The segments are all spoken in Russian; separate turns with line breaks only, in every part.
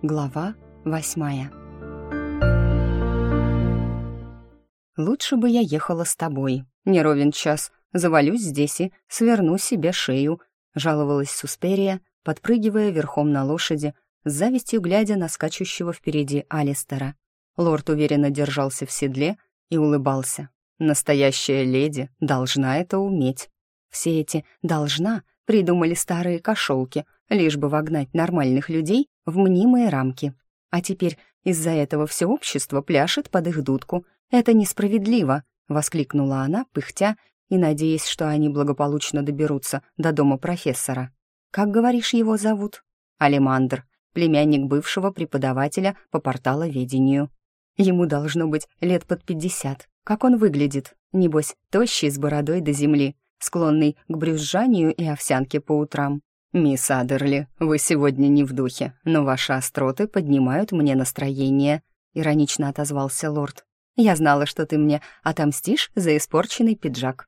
Глава восьмая «Лучше бы я ехала с тобой. Не ровен час. Завалюсь здесь и сверну себе шею», — жаловалась Сусперия, подпрыгивая верхом на лошади, с завистью глядя на скачущего впереди Алистера. Лорд уверенно держался в седле и улыбался. «Настоящая леди должна это уметь». Все эти «должна» придумали старые кошелки, лишь бы вогнать нормальных людей в мнимые рамки. А теперь из-за этого все общество пляшет под их дудку. Это несправедливо, воскликнула она, пыхтя и надеясь, что они благополучно доберутся до дома профессора. Как говоришь, его зовут? Алимандр, племянник бывшего преподавателя по порталоведению. Ему должно быть лет под пятьдесят. Как он выглядит? Небось, тощий с бородой до земли, склонный к брюзжанию и овсянке по утрам. «Мисс Адерли, вы сегодня не в духе, но ваши остроты поднимают мне настроение», — иронично отозвался лорд. «Я знала, что ты мне отомстишь за испорченный пиджак».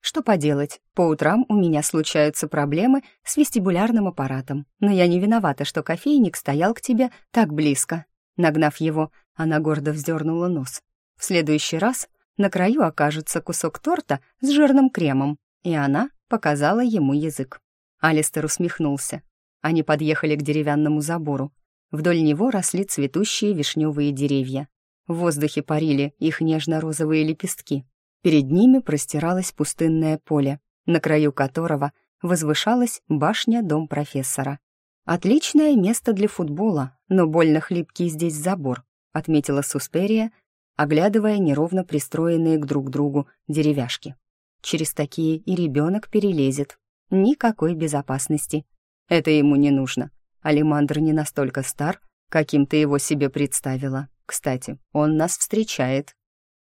«Что поделать, по утрам у меня случаются проблемы с вестибулярным аппаратом, но я не виновата, что кофейник стоял к тебе так близко». Нагнав его, она гордо вздернула нос. «В следующий раз на краю окажется кусок торта с жирным кремом», и она показала ему язык. Алистер усмехнулся. Они подъехали к деревянному забору. Вдоль него росли цветущие вишневые деревья. В воздухе парили их нежно-розовые лепестки. Перед ними простиралось пустынное поле, на краю которого возвышалась башня-дом профессора. «Отличное место для футбола, но больно хлипкий здесь забор», отметила Сусперия, оглядывая неровно пристроенные к друг другу деревяшки. «Через такие и ребенок перелезет, Никакой безопасности. Это ему не нужно. Алимандр не настолько стар, каким ты его себе представила. Кстати, он нас встречает».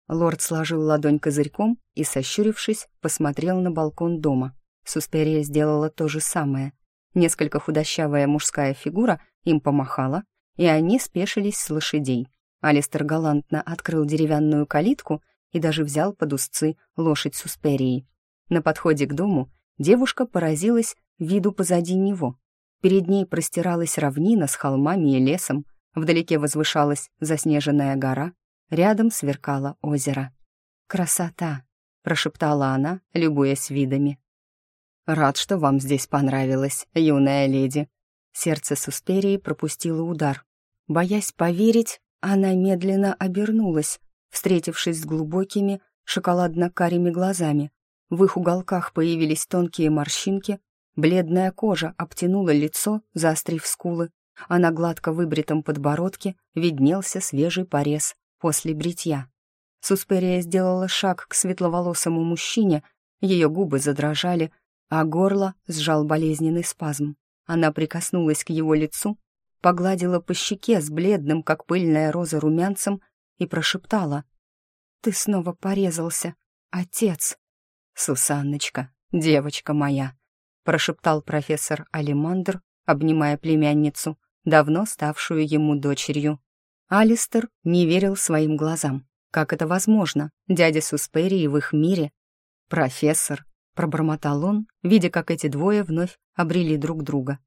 Лорд сложил ладонь козырьком и, сощурившись, посмотрел на балкон дома. Сусперия сделала то же самое. Несколько худощавая мужская фигура им помахала, и они спешились с лошадей. Алистер галантно открыл деревянную калитку и даже взял под узцы лошадь Сусперии. На подходе к дому девушка поразилась виду позади него. Перед ней простиралась равнина с холмами и лесом, вдалеке возвышалась заснеженная гора, рядом сверкало озеро. «Красота!» — прошептала она, любуясь видами. «Рад, что вам здесь понравилось, юная леди». Сердце Сусперии пропустило удар. Боясь поверить, она медленно обернулась, встретившись с глубокими шоколадно-карими глазами. В их уголках появились тонкие морщинки, бледная кожа обтянула лицо, заострив скулы, а на гладко выбритом подбородке виднелся свежий порез после бритья. Сусперия сделала шаг к светловолосому мужчине, ее губы задрожали, а горло сжал болезненный спазм. Она прикоснулась к его лицу, погладила по щеке с бледным, как пыльная роза, румянцем и прошептала. «Ты снова порезался, отец!» «Сусанночка, девочка моя», — прошептал профессор Алимандр, обнимая племянницу, давно ставшую ему дочерью. Алистер не верил своим глазам. Как это возможно? Дядя Сусперии в их мире? «Профессор», — пробормотал он, видя, как эти двое вновь обрели друг друга.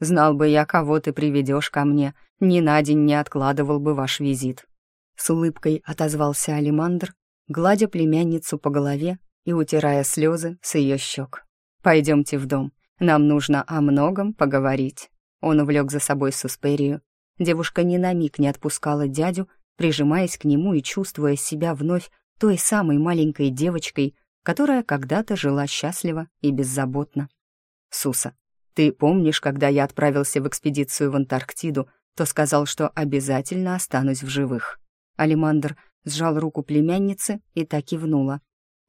«Знал бы я, кого ты приведешь ко мне, ни на день не откладывал бы ваш визит». С улыбкой отозвался Алимандр, гладя племянницу по голове и утирая слезы с ее щек. «Пойдемте в дом, нам нужно о многом поговорить». Он увлек за собой Сусперию. Девушка ни на миг не отпускала дядю, прижимаясь к нему и чувствуя себя вновь той самой маленькой девочкой, которая когда-то жила счастливо и беззаботно. «Суса, ты помнишь, когда я отправился в экспедицию в Антарктиду, то сказал, что обязательно останусь в живых?» Алимандр сжал руку племянницы и так кивнула.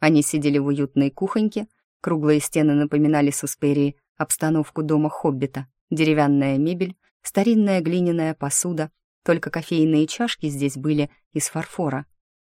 Они сидели в уютной кухоньке, круглые стены напоминали Сусперии обстановку дома Хоббита, деревянная мебель, старинная глиняная посуда, только кофейные чашки здесь были из фарфора.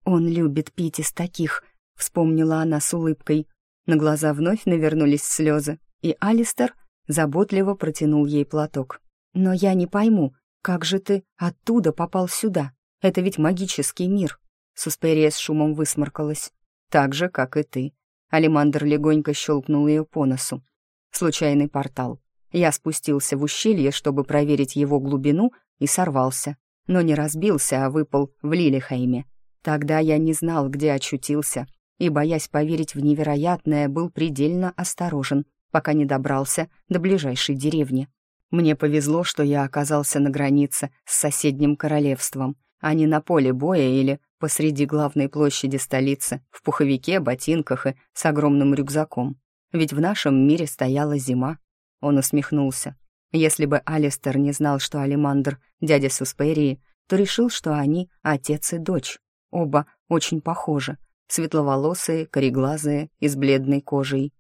«Он любит пить из таких», — вспомнила она с улыбкой. На глаза вновь навернулись слезы, и Алистер заботливо протянул ей платок. «Но я не пойму, как же ты оттуда попал сюда? Это ведь магический мир». Сусперия с шумом высморкалась так же, как и ты». Алимандр легонько щелкнул ее по носу. «Случайный портал. Я спустился в ущелье, чтобы проверить его глубину, и сорвался, но не разбился, а выпал в Лилихейме. Тогда я не знал, где очутился, и, боясь поверить в невероятное, был предельно осторожен, пока не добрался до ближайшей деревни. Мне повезло, что я оказался на границе с соседним королевством, а не на поле боя или посреди главной площади столицы, в пуховике, ботинках и с огромным рюкзаком. Ведь в нашем мире стояла зима. Он усмехнулся. Если бы Алистер не знал, что Алимандр — дядя Сусперии, то решил, что они — отец и дочь. Оба очень похожи, светловолосые, кореглазые и с бледной кожей.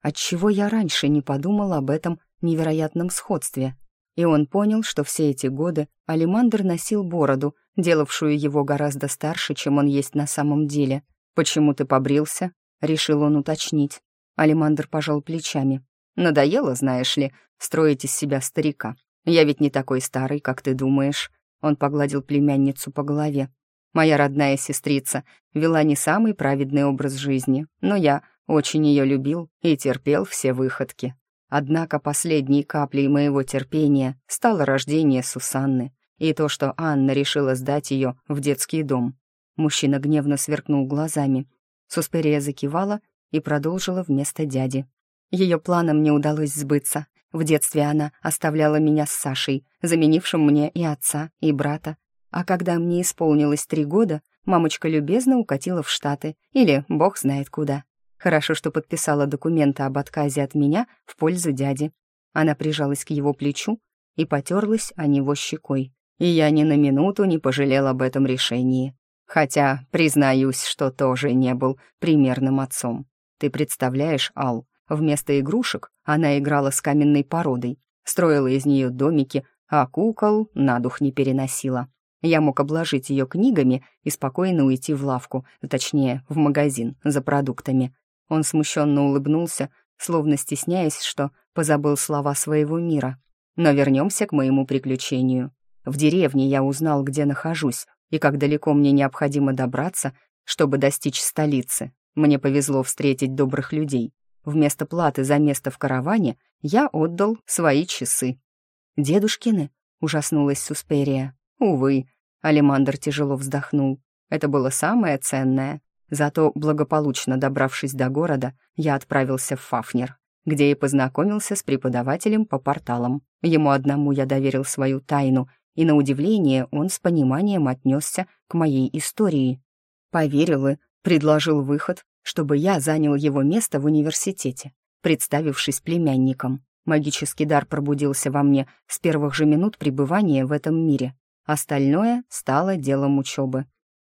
Отчего я раньше не подумал об этом невероятном сходстве? И он понял, что все эти годы Алимандр носил бороду, делавшую его гораздо старше, чем он есть на самом деле. «Почему ты побрился?» — решил он уточнить. Алимандр пожал плечами. «Надоело, знаешь ли, строить из себя старика. Я ведь не такой старый, как ты думаешь». Он погладил племянницу по голове. «Моя родная сестрица вела не самый праведный образ жизни, но я очень ее любил и терпел все выходки. Однако последней каплей моего терпения стало рождение Сусанны и то, что Анна решила сдать ее в детский дом. Мужчина гневно сверкнул глазами. Сусперия закивала и продолжила вместо дяди. Ее планам не удалось сбыться. В детстве она оставляла меня с Сашей, заменившим мне и отца, и брата. А когда мне исполнилось три года, мамочка любезно укатила в Штаты или бог знает куда. Хорошо, что подписала документы об отказе от меня в пользу дяди. Она прижалась к его плечу и потерлась о него щекой. И я ни на минуту не пожалел об этом решении. Хотя, признаюсь, что тоже не был примерным отцом. Ты представляешь, Ал, вместо игрушек она играла с каменной породой, строила из нее домики, а кукол на дух не переносила. Я мог обложить ее книгами и спокойно уйти в лавку, точнее, в магазин за продуктами. Он смущенно улыбнулся, словно стесняясь, что позабыл слова своего мира. Но вернемся к моему приключению. В деревне я узнал, где нахожусь и как далеко мне необходимо добраться, чтобы достичь столицы. Мне повезло встретить добрых людей. Вместо платы за место в караване я отдал свои часы. «Дедушкины?» — ужаснулась Сусперия. «Увы», — Алимандр тяжело вздохнул. «Это было самое ценное. Зато, благополучно добравшись до города, я отправился в Фафнер, где и познакомился с преподавателем по порталам. Ему одному я доверил свою тайну, и, на удивление, он с пониманием отнесся к моей истории. Поверил и предложил выход, чтобы я занял его место в университете, представившись племянником. Магический дар пробудился во мне с первых же минут пребывания в этом мире. Остальное стало делом учебы.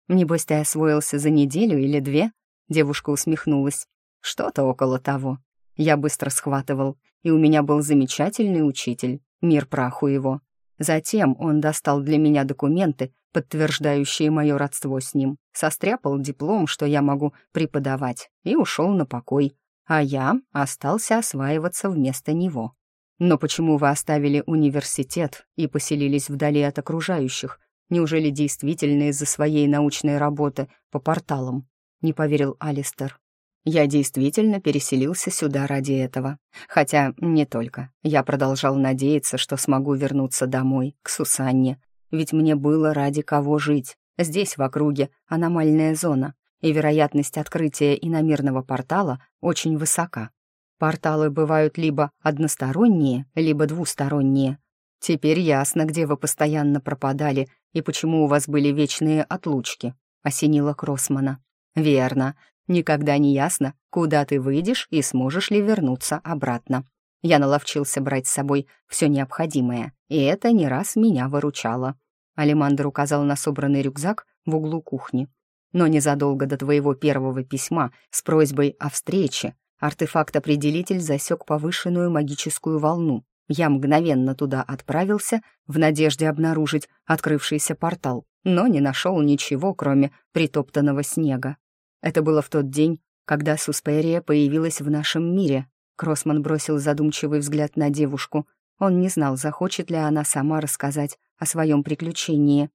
«Небось, ты освоился за неделю или две?» Девушка усмехнулась. «Что-то около того. Я быстро схватывал, и у меня был замечательный учитель, мир праху его. Затем он достал для меня документы, подтверждающие мое родство с ним, состряпал диплом, что я могу преподавать, и ушел на покой, а я остался осваиваться вместо него. Но почему вы оставили университет и поселились вдали от окружающих, Неужели действительно из-за своей научной работы по порталам? Не поверил Алистер. Я действительно переселился сюда ради этого. Хотя не только. Я продолжал надеяться, что смогу вернуться домой, к Сусанне. Ведь мне было ради кого жить. Здесь, в округе, аномальная зона, и вероятность открытия иномирного портала очень высока. Порталы бывают либо односторонние, либо двусторонние. Теперь ясно, где вы постоянно пропадали «И почему у вас были вечные отлучки?» — осенила Кроссмана. «Верно. Никогда не ясно, куда ты выйдешь и сможешь ли вернуться обратно. Я наловчился брать с собой все необходимое, и это не раз меня выручало». Алимандр указал на собранный рюкзак в углу кухни. «Но незадолго до твоего первого письма с просьбой о встрече артефакт-определитель засек повышенную магическую волну, я мгновенно туда отправился в надежде обнаружить открывшийся портал, но не нашел ничего, кроме притоптанного снега. Это было в тот день, когда Сусперия появилась в нашем мире. Кроссман бросил задумчивый взгляд на девушку. Он не знал, захочет ли она сама рассказать о своем приключении.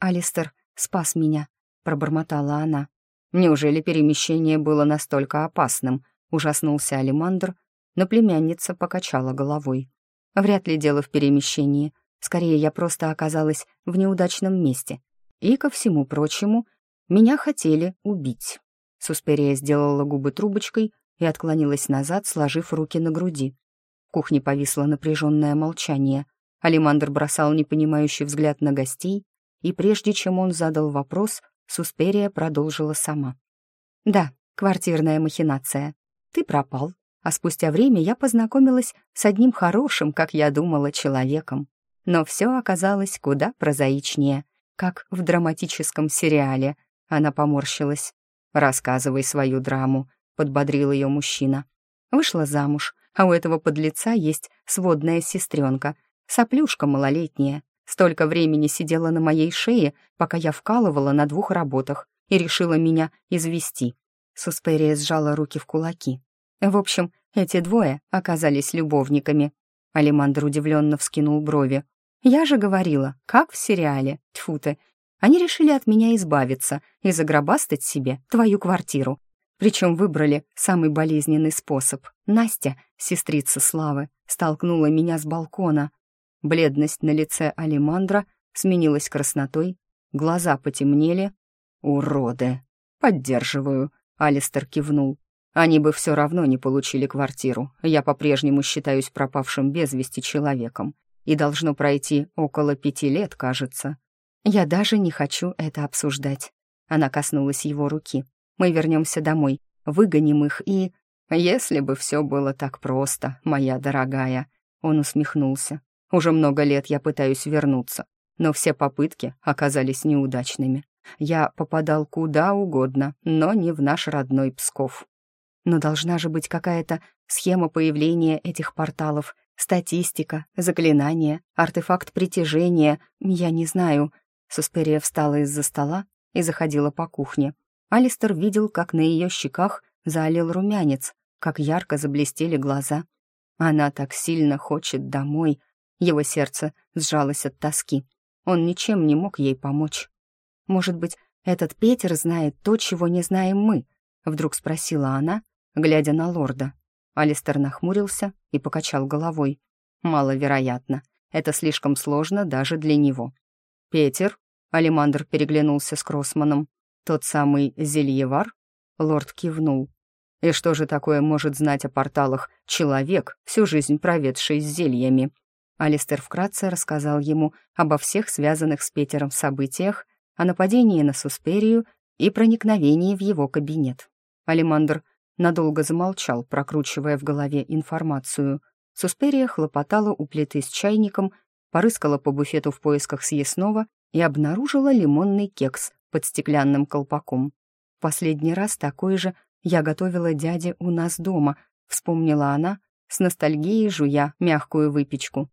«Алистер спас меня», — пробормотала она. «Неужели перемещение было настолько опасным?» — ужаснулся Алимандр, но племянница покачала головой. Вряд ли дело в перемещении. Скорее, я просто оказалась в неудачном месте. И, ко всему прочему, меня хотели убить. Сусперия сделала губы трубочкой и отклонилась назад, сложив руки на груди. В кухне повисло напряженное молчание. Алимандр бросал непонимающий взгляд на гостей, и прежде чем он задал вопрос, Сусперия продолжила сама. «Да, квартирная махинация. Ты пропал, а спустя время я познакомилась с одним хорошим, как я думала, человеком. Но все оказалось куда прозаичнее, как в драматическом сериале. Она поморщилась. «Рассказывай свою драму», — подбодрил ее мужчина. Вышла замуж, а у этого подлеца есть сводная сестренка, соплюшка малолетняя. Столько времени сидела на моей шее, пока я вкалывала на двух работах и решила меня извести. Сусперия сжала руки в кулаки. В общем, эти двое оказались любовниками. Алимандр удивленно вскинул брови. Я же говорила, как в сериале. Тьфу ты. Они решили от меня избавиться и загробастать себе твою квартиру. Причем выбрали самый болезненный способ. Настя, сестрица Славы, столкнула меня с балкона. Бледность на лице Алимандра сменилась краснотой, глаза потемнели. «Уроды!» «Поддерживаю», — Алистер кивнул. «Они бы все равно не получили квартиру. Я по-прежнему считаюсь пропавшим без вести человеком и должно пройти около пяти лет, кажется. Я даже не хочу это обсуждать. Она коснулась его руки. Мы вернемся домой, выгоним их и... Если бы все было так просто, моя дорогая. Он усмехнулся. Уже много лет я пытаюсь вернуться, но все попытки оказались неудачными. Я попадал куда угодно, но не в наш родной Псков. Но должна же быть какая-то схема появления этих порталов, Статистика, заклинание, артефакт притяжения, я не знаю. Сусперия встала из-за стола и заходила по кухне. Алистер видел, как на ее щеках залил румянец, как ярко заблестели глаза. Она так сильно хочет домой. Его сердце сжалось от тоски. Он ничем не мог ей помочь. «Может быть, этот Петер знает то, чего не знаем мы?» — вдруг спросила она, глядя на лорда. Алистер нахмурился и покачал головой. «Маловероятно. Это слишком сложно даже для него». «Петер?» — Алимандр переглянулся с Кроссманом. «Тот самый Зельевар?» Лорд кивнул. «И что же такое может знать о порталах человек, всю жизнь проведший с зельями?» Алистер вкратце рассказал ему обо всех связанных с Петером событиях, о нападении на Сусперию и проникновении в его кабинет. Алимандр надолго замолчал, прокручивая в голове информацию. Сусперия хлопотала у плиты с чайником, порыскала по буфету в поисках съестного и обнаружила лимонный кекс под стеклянным колпаком. Последний раз такой же я готовила дяде у нас дома, вспомнила она, с ностальгией жуя мягкую выпечку.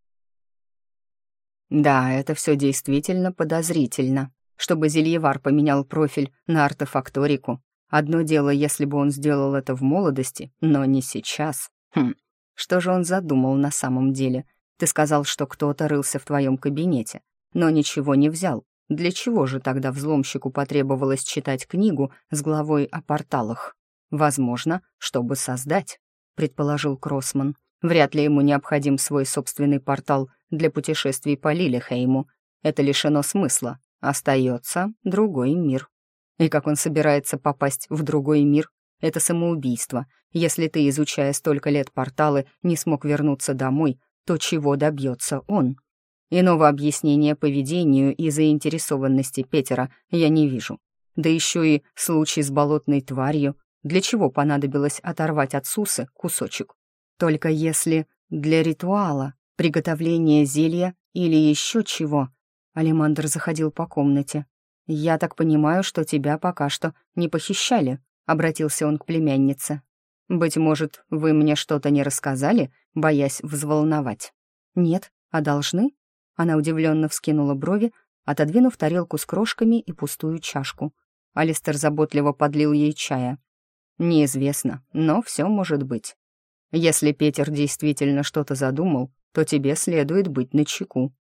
Да, это все действительно подозрительно. Чтобы Зельевар поменял профиль на артефакторику, Одно дело, если бы он сделал это в молодости, но не сейчас. Хм, что же он задумал на самом деле? Ты сказал, что кто-то рылся в твоем кабинете, но ничего не взял. Для чего же тогда взломщику потребовалось читать книгу с главой о порталах? Возможно, чтобы создать, предположил Кроссман. Вряд ли ему необходим свой собственный портал для путешествий по Лилихейму. Это лишено смысла. Остается другой мир. И как он собирается попасть в другой мир, это самоубийство. Если ты, изучая столько лет порталы, не смог вернуться домой, то чего добьется он? Иного объяснения поведению и заинтересованности Петера я не вижу. Да еще и случай с болотной тварью. Для чего понадобилось оторвать от Сусы кусочек? Только если для ритуала, приготовления зелья или еще чего. Алимандр заходил по комнате, «Я так понимаю, что тебя пока что не похищали», — обратился он к племяннице. «Быть может, вы мне что-то не рассказали, боясь взволновать?» «Нет, а должны?» Она удивленно вскинула брови, отодвинув тарелку с крошками и пустую чашку. Алистер заботливо подлил ей чая. «Неизвестно, но все может быть. Если Петер действительно что-то задумал, то тебе следует быть начеку».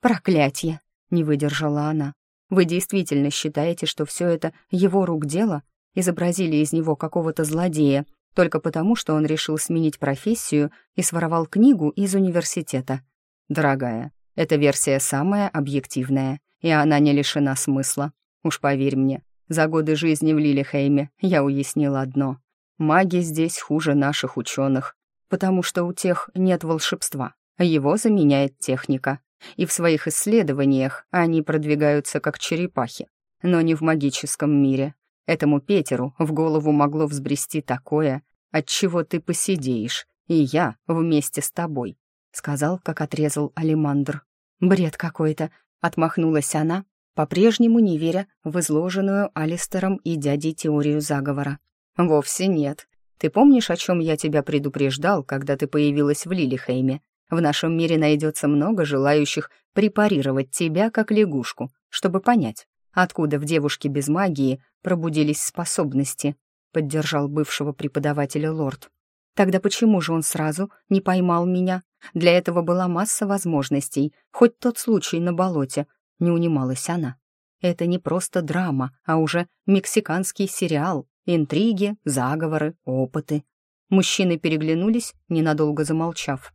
«Проклятье!» — не выдержала она. Вы действительно считаете, что все это его рук дело? Изобразили из него какого-то злодея, только потому, что он решил сменить профессию и своровал книгу из университета? Дорогая, Эта версия самая объективная, и она не лишена смысла. Уж поверь мне, за годы жизни в Лилихейме я уяснил одно. Маги здесь хуже наших ученых, потому что у тех нет волшебства, его заменяет техника. И в своих исследованиях они продвигаются как черепахи, но не в магическом мире. Этому Петеру в голову могло взбрести такое, от чего ты посидеешь, и я вместе с тобой», — сказал, как отрезал Алимандр. «Бред какой-то», — отмахнулась она, по-прежнему не веря в изложенную Алистером и дядей теорию заговора. «Вовсе нет. Ты помнишь, о чем я тебя предупреждал, когда ты появилась в Лилихейме? В нашем мире найдется много желающих препарировать тебя как лягушку, чтобы понять, откуда в девушке без магии пробудились способности», — поддержал бывшего преподавателя лорд. «Тогда почему же он сразу не поймал меня? Для этого была масса возможностей, хоть тот случай на болоте, не унималась она. Это не просто драма, а уже мексиканский сериал. Интриги, заговоры, опыты. Мужчины переглянулись, ненадолго замолчав.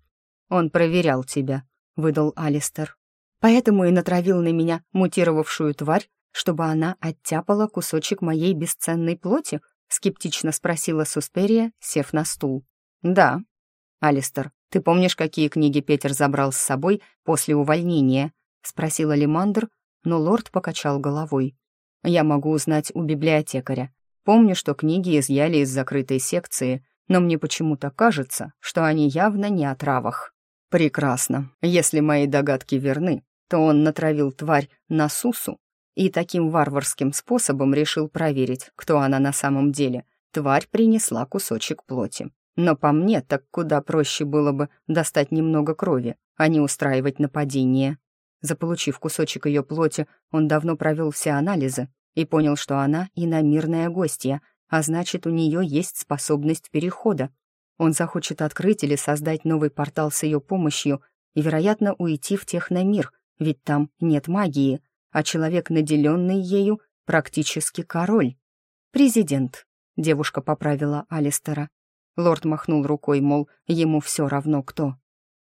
«Он проверял тебя», — выдал Алистер. «Поэтому и натравил на меня мутировавшую тварь, чтобы она оттяпала кусочек моей бесценной плоти?» — скептично спросила Сусперия, сев на стул. «Да». «Алистер, ты помнишь, какие книги Петер забрал с собой после увольнения?» — спросил Алимандр, но лорд покачал головой. «Я могу узнать у библиотекаря. Помню, что книги изъяли из закрытой секции, но мне почему-то кажется, что они явно не о травах». «Прекрасно. Если мои догадки верны, то он натравил тварь на Сусу и таким варварским способом решил проверить, кто она на самом деле. Тварь принесла кусочек плоти. Но по мне так куда проще было бы достать немного крови, а не устраивать нападение. Заполучив кусочек ее плоти, он давно провел все анализы и понял, что она иномирная гостья, а значит, у нее есть способность перехода. Он захочет открыть или создать новый портал с ее помощью и, вероятно, уйти в техномир, ведь там нет магии, а человек, наделенный ею, практически король. «Президент», — девушка поправила Алистера. Лорд махнул рукой, мол, ему все равно кто.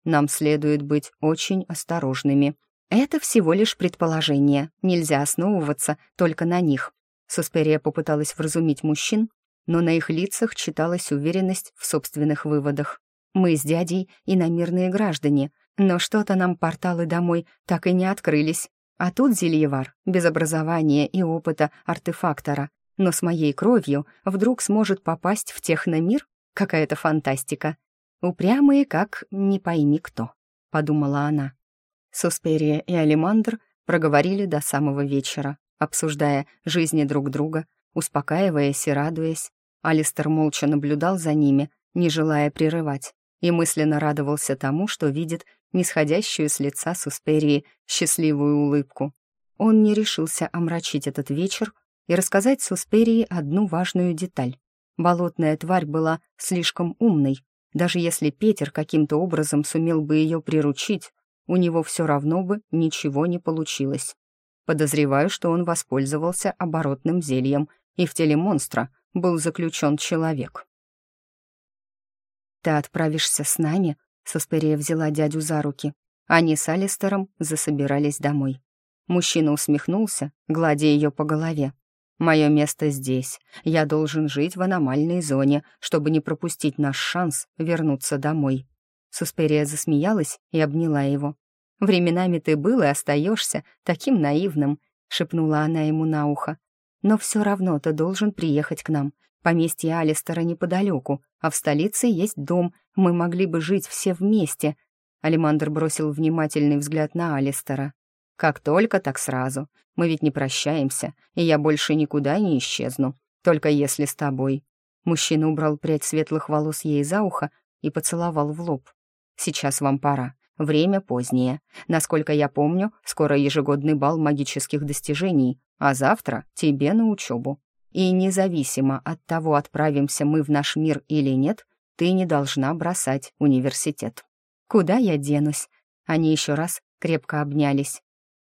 «Нам следует быть очень осторожными», это всего лишь предположение, нельзя основываться только на них. Сусперия попыталась вразумить мужчин, но на их лицах читалась уверенность в собственных выводах. Мы с дядей иномирные граждане, но что-то нам порталы домой так и не открылись. А тут Зельевар, без образования и опыта артефактора, но с моей кровью вдруг сможет попасть в техномир? Какая-то фантастика. Упрямые, как не пойми кто, подумала она. Сусперия и Алимандр проговорили до самого вечера, обсуждая жизни друг друга, успокаиваясь и радуясь. Алистер молча наблюдал за ними, не желая прерывать, и мысленно радовался тому, что видит нисходящую с лица Сусперии счастливую улыбку. Он не решился омрачить этот вечер и рассказать Сусперии одну важную деталь. Болотная тварь была слишком умной. Даже если Петер каким-то образом сумел бы ее приручить, у него все равно бы ничего не получилось. Подозреваю, что он воспользовался оборотным зельем, и в теле монстра был заключен человек. «Ты отправишься с нами?» — Сосперия взяла дядю за руки. Они с Алистером засобирались домой. Мужчина усмехнулся, гладя ее по голове. «Мое место здесь. Я должен жить в аномальной зоне, чтобы не пропустить наш шанс вернуться домой». Сусперия засмеялась и обняла его. Временами ты был и остаешься таким наивным», — шепнула она ему на ухо. «Но все равно ты должен приехать к нам. Поместье Алистера неподалеку, а в столице есть дом, мы могли бы жить все вместе». Алимандр бросил внимательный взгляд на Алистера. «Как только, так сразу. Мы ведь не прощаемся, и я больше никуда не исчезну, только если с тобой». Мужчина убрал прядь светлых волос ей за ухо и поцеловал в лоб. «Сейчас вам пора. Время позднее. Насколько я помню, скоро ежегодный бал магических достижений, а завтра тебе на учебу. И независимо от того, отправимся мы в наш мир или нет, ты не должна бросать университет. Куда я денусь? Они еще раз крепко обнялись.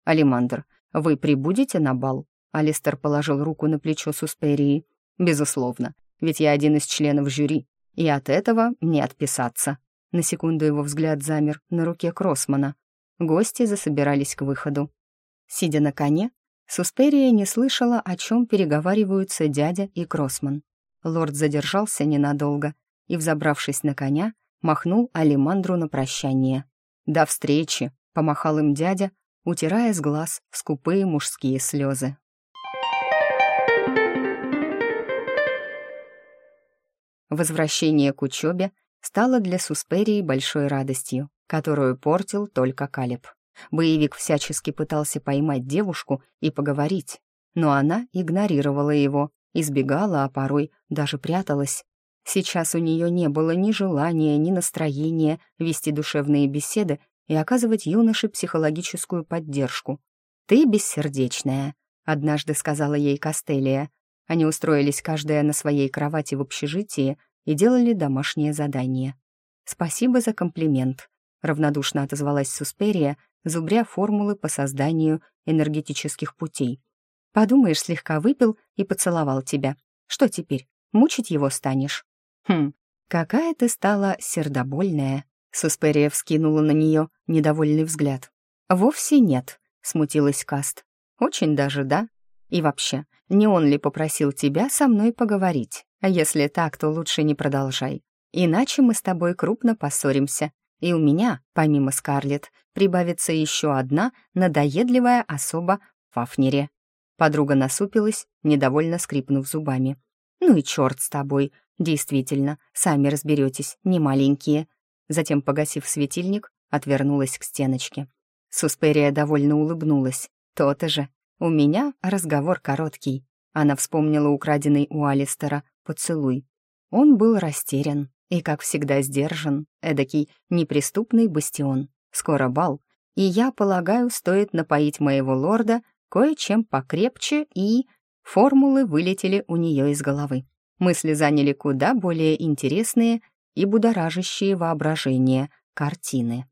Алимандр, вы прибудете на бал? Алистер положил руку на плечо Сусперии. Безусловно, ведь я один из членов жюри, и от этого не отписаться. На секунду его взгляд замер на руке Кроссмана. гости засобирались к выходу. Сидя на коне, Сусперия не слышала, о чем переговариваются дядя и Кроссман. Лорд задержался ненадолго и, взобравшись на коня, махнул Алимандру на прощание. «До встречи!» — помахал им дядя, утирая с глаз скупые мужские слезы. Возвращение к учебе стало для Сусперии большой радостью, которую портил только Калеб. Боевик всячески пытался поймать девушку и поговорить, но она игнорировала его, избегала, а порой даже пряталась. Сейчас у нее не было ни желания, ни настроения вести душевные беседы и оказывать юноше психологическую поддержку. «Ты бессердечная», — однажды сказала ей Костелия. Они устроились каждая на своей кровати в общежитии и делали домашнее задание. «Спасибо за комплимент», — равнодушно отозвалась Сусперия, зубря формулы по созданию энергетических путей. «Подумаешь, слегка выпил и поцеловал тебя. Что теперь, мучить его станешь?» «Хм, какая ты стала сердобольная», — Сусперия вскинула на нее недовольный взгляд. «Вовсе нет», — смутилась Каст. «Очень даже, да? И вообще, не он ли попросил тебя со мной поговорить? А если так, то лучше не продолжай. Иначе мы с тобой крупно поссоримся. И у меня, помимо Скарлетт, прибавится еще одна надоедливая особа в Фафнере». Подруга насупилась, недовольно скрипнув зубами. «Ну и черт с тобой. Действительно, сами разберетесь, не маленькие». Затем, погасив светильник, отвернулась к стеночке. Сусперия довольно улыбнулась. «То-то же. У меня разговор короткий». Она вспомнила украденный у Алистера поцелуй. Он был растерян и, как всегда, сдержан, эдакий неприступный бастион. Скоро бал, и я полагаю, стоит напоить моего лорда кое-чем покрепче, и... Формулы вылетели у нее из головы. Мысли заняли куда более интересные и будоражащие воображение картины.